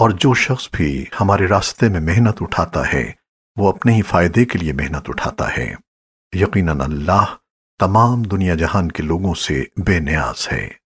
اور جو شخص بھی ہمارے راستے میں محنت اٹھاتا ہے، وہ اپنے ہی فائدے کے لیے محنت اٹھاتا ہے۔ یقیناً اللہ تمام دنیا جہان کے لوگوں سے بے نیاز ہے۔